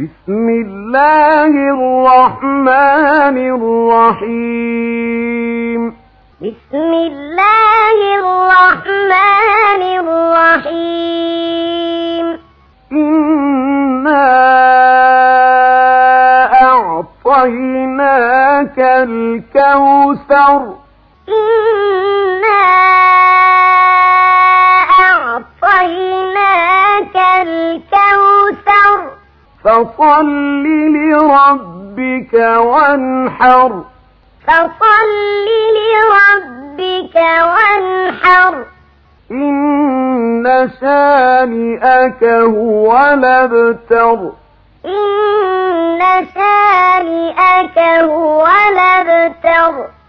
بسم الله الرحمن الرحيم. بسم الله الرحمن الرحيم. إنا أعطيناك الكوثر. إنا فصل لربك وانحر. فصل لربك وانحر. إن شانئك هو الأبتر. إن شانئك هو الأبتر.